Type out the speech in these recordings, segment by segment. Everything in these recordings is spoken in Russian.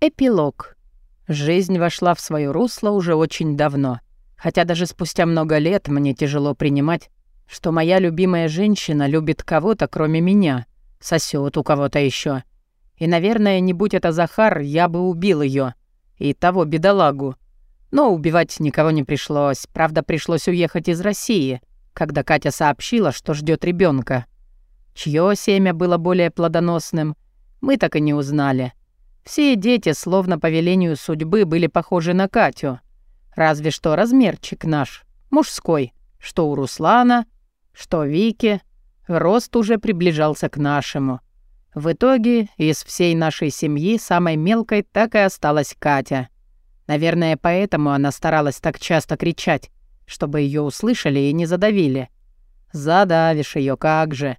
Эпилог. Жизнь вошла в свое русло уже очень давно. Хотя даже спустя много лет мне тяжело принимать, что моя любимая женщина любит кого-то, кроме меня, сосет у кого-то еще. И, наверное, не будь это Захар, я бы убил ее И того бедолагу. Но убивать никого не пришлось. Правда, пришлось уехать из России, когда Катя сообщила, что ждет ребенка. Чье семя было более плодоносным, мы так и не узнали. Все дети, словно по велению судьбы, были похожи на Катю. Разве что размерчик наш, мужской, что у Руслана, что Вики, рост уже приближался к нашему. В итоге из всей нашей семьи самой мелкой так и осталась Катя. Наверное, поэтому она старалась так часто кричать, чтобы ее услышали и не задавили. Задавишь ее как же.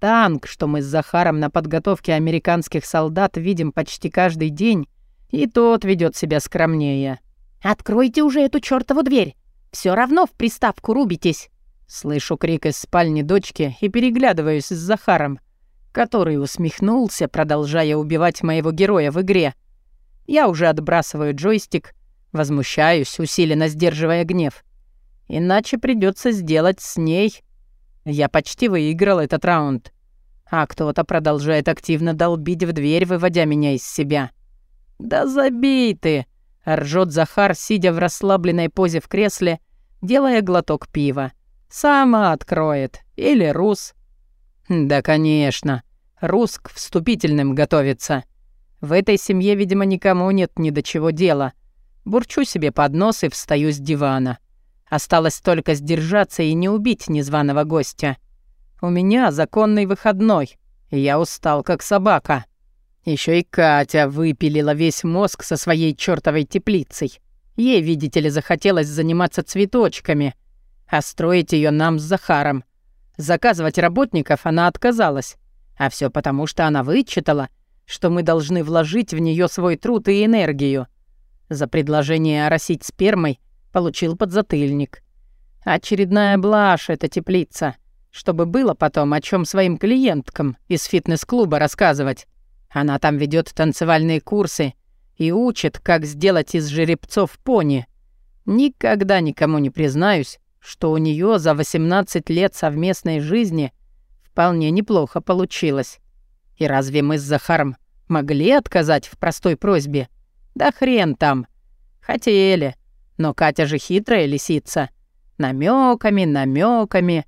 Танк, что мы с Захаром на подготовке американских солдат видим почти каждый день, и тот ведет себя скромнее. «Откройте уже эту чёртову дверь! Все равно в приставку рубитесь!» Слышу крик из спальни дочки и переглядываюсь с Захаром, который усмехнулся, продолжая убивать моего героя в игре. Я уже отбрасываю джойстик, возмущаюсь, усиленно сдерживая гнев. Иначе придется сделать с ней я почти выиграл этот раунд. А кто-то продолжает активно долбить в дверь, выводя меня из себя. «Да забей ты!» — ржет Захар, сидя в расслабленной позе в кресле, делая глоток пива. «Сама откроет. Или Рус». «Да, конечно. Рус к вступительным готовится. В этой семье, видимо, никому нет ни до чего дела. Бурчу себе под нос и встаю с дивана. Осталось только сдержаться и не убить незваного гостя. У меня законный выходной, и я устал, как собака. Еще и Катя выпилила весь мозг со своей чертовой теплицей. Ей, видите ли, захотелось заниматься цветочками, а строить ее нам с Захаром. Заказывать работников она отказалась. А все потому, что она вычитала, что мы должны вложить в нее свой труд и энергию. За предложение оросить спермой Получил подзатыльник. Очередная блажь эта теплица. Чтобы было потом о чем своим клиенткам из фитнес-клуба рассказывать. Она там ведет танцевальные курсы и учит, как сделать из жеребцов пони. Никогда никому не признаюсь, что у нее за 18 лет совместной жизни вполне неплохо получилось. И разве мы с Захаром могли отказать в простой просьбе? Да хрен там. Хотели. Но Катя же хитрая лисица. Намеками, намеками.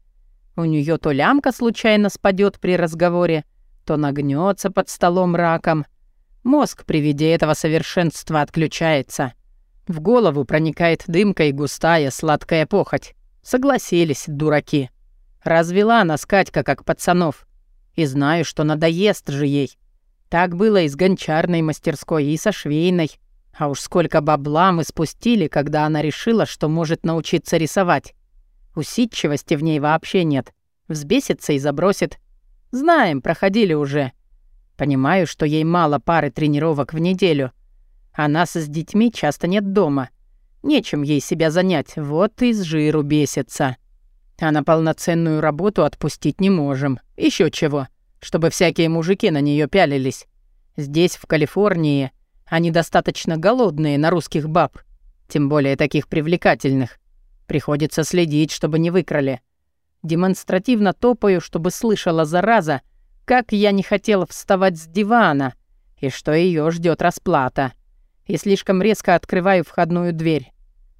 У нее то лямка случайно спадет при разговоре, то нагнется под столом раком. Мозг при виде этого совершенства отключается. В голову проникает дымка и густая сладкая похоть. Согласились, дураки. Развела нас Катька, как пацанов. И знаю, что надоест же ей. Так было и с гончарной мастерской, и со швейной. А уж сколько бабла мы спустили, когда она решила, что может научиться рисовать. Усидчивости в ней вообще нет. Взбесится и забросит. Знаем, проходили уже. Понимаю, что ей мало пары тренировок в неделю. А нас с детьми часто нет дома. Нечем ей себя занять, вот и с жиру бесится. А на полноценную работу отпустить не можем. Еще чего, чтобы всякие мужики на нее пялились. Здесь, в Калифорнии, они достаточно голодные на русских баб, тем более таких привлекательных. Приходится следить, чтобы не выкрали. Демонстративно топаю, чтобы слышала зараза, как я не хотела вставать с дивана, и что ее ждет расплата. И слишком резко открываю входную дверь.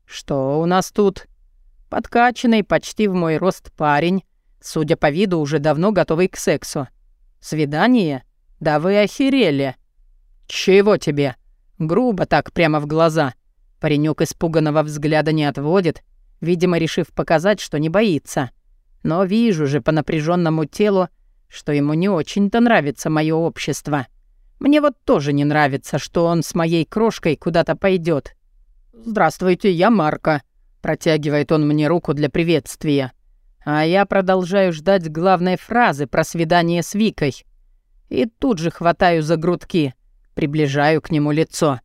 Что у нас тут? Подкачанный почти в мой рост парень, судя по виду, уже давно готовый к сексу. Свидание? Да вы охерели. Чего тебе? Грубо так, прямо в глаза. Паренек испуганного взгляда не отводит, видимо, решив показать, что не боится. Но вижу же по напряженному телу, что ему не очень-то нравится мое общество. Мне вот тоже не нравится, что он с моей крошкой куда-то пойдет. «Здравствуйте, я Марка», — протягивает он мне руку для приветствия. А я продолжаю ждать главной фразы про свидание с Викой. И тут же хватаю за грудки — Приближаю к нему лицо.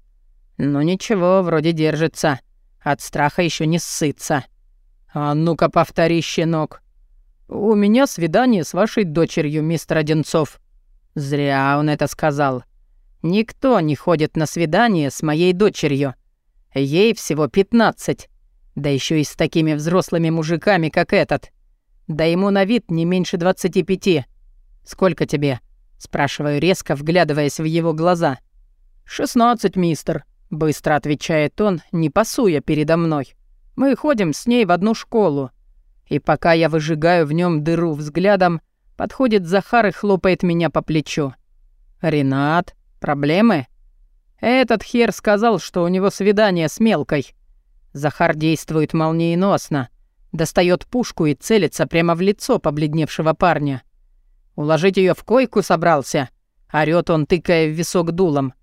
Ну ничего, вроде держится. От страха еще не ссытся. А ну-ка повтори, щенок. У меня свидание с вашей дочерью, мистер Одинцов. Зря он это сказал. Никто не ходит на свидание с моей дочерью. Ей всего 15. Да еще и с такими взрослыми мужиками, как этот. Да ему на вид не меньше 25. Сколько тебе? Спрашиваю резко, вглядываясь в его глаза. «Шестнадцать, мистер», — быстро отвечает он, не пасуя передо мной. «Мы ходим с ней в одну школу. И пока я выжигаю в нем дыру взглядом, подходит Захар и хлопает меня по плечу. «Ренат, проблемы?» «Этот хер сказал, что у него свидание с мелкой». Захар действует молниеносно, достает пушку и целится прямо в лицо побледневшего парня. Уложить ее в койку собрался?» — орёт он, тыкая в висок дулом.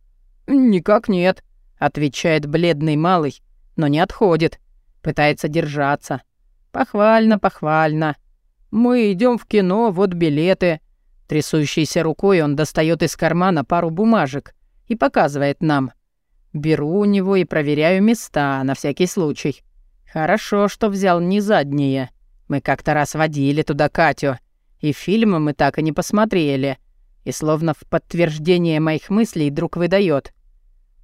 «Никак нет», — отвечает бледный малый, но не отходит, пытается держаться. «Похвально, похвально. Мы идем в кино, вот билеты». Трясущейся рукой он достает из кармана пару бумажек и показывает нам. Беру у него и проверяю места на всякий случай. Хорошо, что взял не задние. Мы как-то раз водили туда Катю, и фильмы мы так и не посмотрели. И словно в подтверждение моих мыслей друг выдает.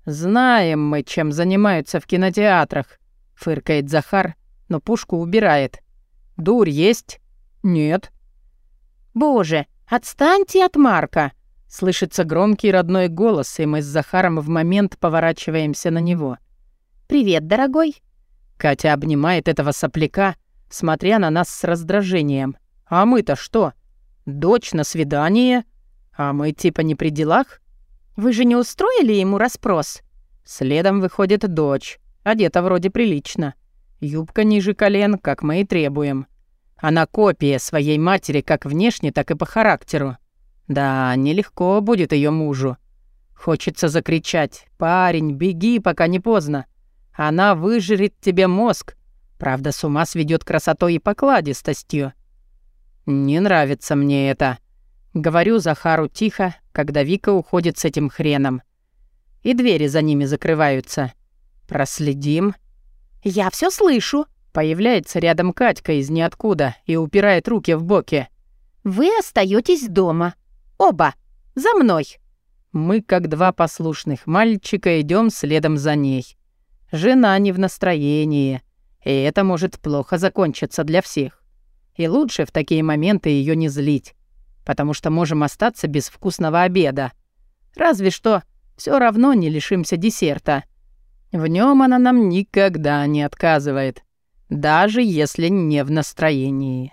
«Знаем мы, чем занимаются в кинотеатрах», — фыркает Захар, но пушку убирает. «Дурь есть?» «Нет». «Боже, отстаньте от Марка!» Слышится громкий родной голос, и мы с Захаром в момент поворачиваемся на него. «Привет, дорогой!» Катя обнимает этого сопляка, смотря на нас с раздражением. А мы-то что? Дочь на свидание? А мы типа не при делах? Вы же не устроили ему расспрос? Следом выходит дочь. Одета вроде прилично. Юбка ниже колен, как мы и требуем. Она копия своей матери как внешне, так и по характеру. Да, нелегко будет ее мужу. Хочется закричать «Парень, беги, пока не поздно!» Она выжрет тебе мозг. Правда, с ума сведет красотой и покладистостью. «Не нравится мне это», — говорю Захару тихо, когда Вика уходит с этим хреном. И двери за ними закрываются. Проследим. «Я все слышу», — появляется рядом Катька из ниоткуда и упирает руки в боки. «Вы остаетесь дома. Оба. За мной». Мы, как два послушных мальчика, идем следом за ней. Жена не в настроении, и это может плохо закончиться для всех. И лучше в такие моменты ее не злить, потому что можем остаться без вкусного обеда. Разве что все равно не лишимся десерта. В нем она нам никогда не отказывает, даже если не в настроении.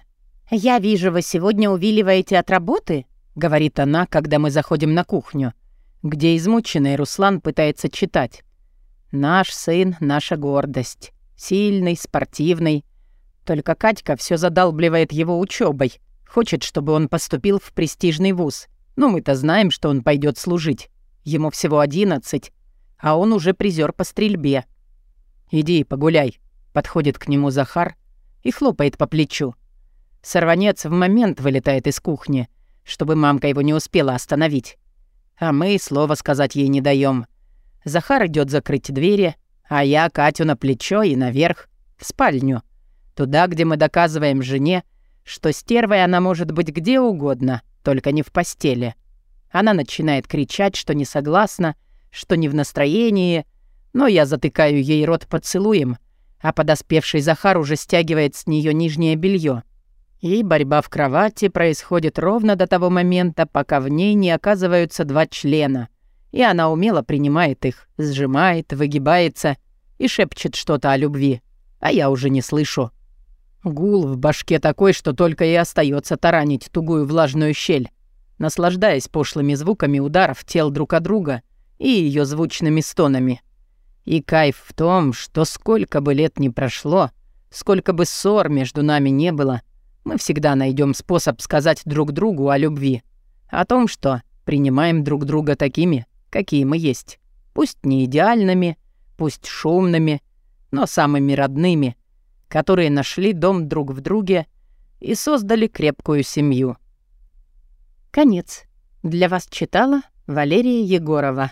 «Я вижу, вы сегодня увиливаете от работы?» — говорит она, когда мы заходим на кухню, где измученный Руслан пытается читать. «Наш сын — наша гордость. Сильный, спортивный, только Катька все задалбливает его учебой, хочет, чтобы он поступил в престижный вуз. Ну, мы-то знаем, что он пойдет служить. Ему всего одиннадцать, а он уже призер по стрельбе. «Иди погуляй», — подходит к нему Захар и хлопает по плечу. Сорванец в момент вылетает из кухни, чтобы мамка его не успела остановить. А мы слова сказать ей не даем. Захар идет закрыть двери, а я Катю на плечо и наверх, в спальню — Туда, где мы доказываем жене, что стервой она может быть где угодно, только не в постели. Она начинает кричать, что не согласна, что не в настроении, но я затыкаю ей рот поцелуем, а подоспевший Захар уже стягивает с нее нижнее белье. И борьба в кровати происходит ровно до того момента, пока в ней не оказываются два члена, и она умело принимает их, сжимает, выгибается и шепчет что-то о любви, а я уже не слышу. Гул в башке такой, что только и остается таранить тугую влажную щель, наслаждаясь пошлыми звуками ударов тел друг от друга и ее звучными стонами. И кайф в том, что сколько бы лет ни прошло, сколько бы ссор между нами не было, мы всегда найдем способ сказать друг другу о любви, о том, что принимаем друг друга такими, какие мы есть. Пусть не идеальными, пусть шумными, но самыми родными — которые нашли дом друг в друге и создали крепкую семью. Конец. Для вас читала Валерия Егорова.